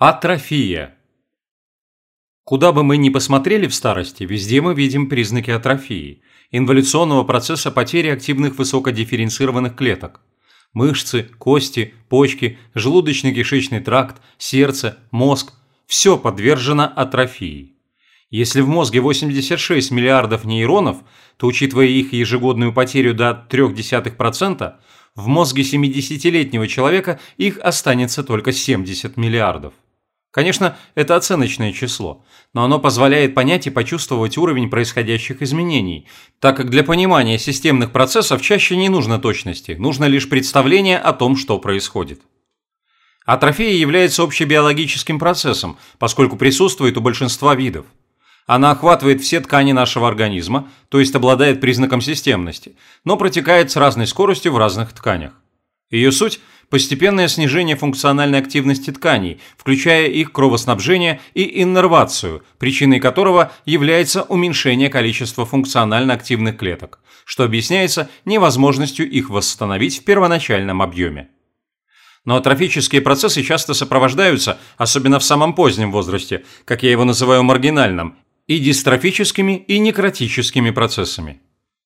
Атрофия. Куда бы мы ни посмотрели в старости, везде мы видим признаки атрофии, инволюционного процесса потери активных высокодифференцированных клеток. Мышцы, кости, почки, желудочно-кишечный тракт, сердце, мозг – все подвержено атрофии. Если в мозге 86 миллиардов нейронов, то, учитывая их ежегодную потерю до 0,3%, в мозге 70-летнего человека их останется только 70 миллиардов. Конечно, это оценочное число, но оно позволяет понять и почувствовать уровень происходящих изменений, так как для понимания системных процессов чаще не нужно точности, нужно лишь представление о том, что происходит. Атрофия является общебиологическим процессом, поскольку присутствует у большинства видов. Она охватывает все ткани нашего организма, то есть обладает признаком системности, но протекает с разной скоростью в разных тканях. Ее суть – постепенное снижение функциональной активности тканей, включая их кровоснабжение и иннервацию, причиной которого является уменьшение количества функционально активных клеток, что объясняется невозможностью их восстановить в первоначальном объеме. Но атрофические процессы часто сопровождаются, особенно в самом позднем возрасте, как я его называю маргинальным, и дистрофическими, и некротическими процессами.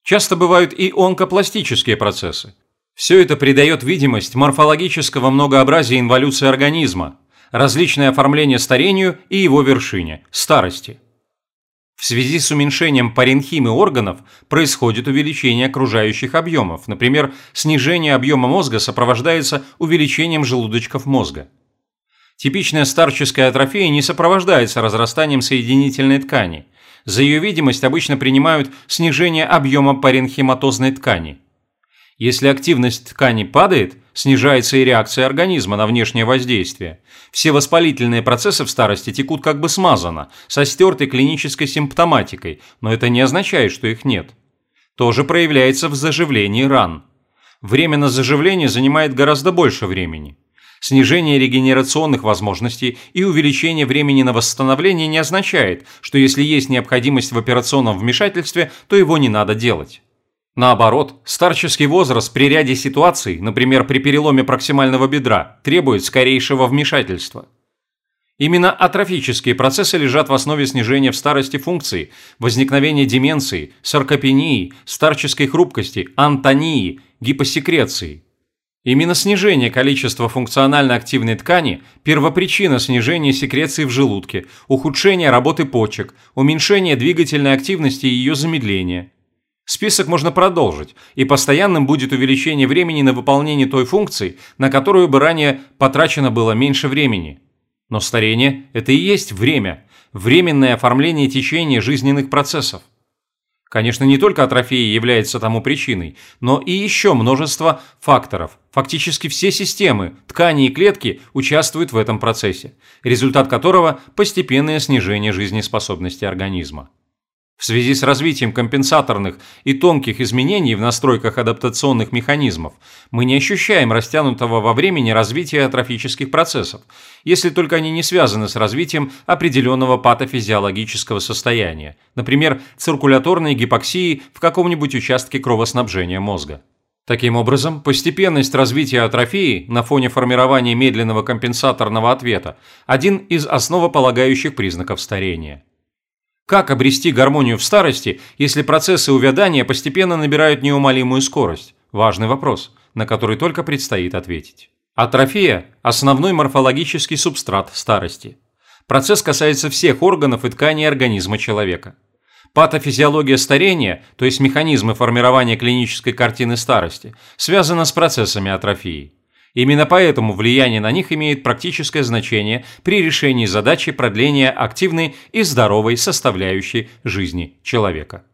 Часто бывают и онкопластические процессы, все это придает видимость морфологического многообразия инволюции организма, различное оформление старению и его вершине – старости. В связи с уменьшением паренхимы органов происходит увеличение окружающих объемов, например, снижение объема мозга сопровождается увеличением желудочков мозга. Типичная старческая атрофия не сопровождается разрастанием соединительной ткани. За ее видимость обычно принимают снижение объема паренхиматозной ткани – если активность ткани падает, снижается и реакция организма на внешнее воздействие. Все воспалительные процессы в старости текут как бы смазанно, со стертой клинической симптоматикой, но это не означает, что их нет. Тоже проявляется в заживлении ран. Время на заживление занимает гораздо больше времени. Снижение регенерационных возможностей и увеличение времени на восстановление не означает, что если есть необходимость в операционном вмешательстве, то его не надо делать. Наоборот, старческий возраст при ряде ситуаций, например, при переломе проксимального бедра, требует скорейшего вмешательства. Именно атрофические процессы лежат в основе снижения в старости функций, возникновения деменции, саркопении, старческой хрупкости, антонии, гипосекреции. Именно снижение количества функционально активной ткани – первопричина снижения секреции в желудке, ухудшения работы почек, уменьшения двигательной активности и ее замедления – Список можно продолжить, и постоянным будет увеличение времени на выполнение той функции, на которую бы ранее потрачено было меньше времени. Но старение – это и есть время, временное оформление течения жизненных процессов. Конечно, не только атрофия является тому причиной, но и еще множество факторов. Фактически все системы, ткани и клетки участвуют в этом процессе, результат которого – постепенное снижение жизнеспособности организма. В связи с развитием компенсаторных и тонких изменений в настройках адаптационных механизмов мы не ощущаем растянутого во времени развития атрофических процессов, если только они не связаны с развитием определенного патофизиологического состояния, например, циркуляторной гипоксии в каком-нибудь участке кровоснабжения мозга. Таким образом, постепенность развития атрофии на фоне формирования медленного компенсаторного ответа – один из основополагающих признаков старения. Как обрести гармонию в старости, если процессы увядания постепенно набирают неумолимую скорость? Важный вопрос, на который только предстоит ответить. Атрофия – основной морфологический субстрат старости. Процесс касается всех органов и тканей организма человека. Патофизиология старения, то есть механизмы формирования клинической картины старости, связана с процессами атрофии. Именно поэтому влияние на них имеет практическое значение при решении задачи продления активной и здоровой составляющей жизни человека.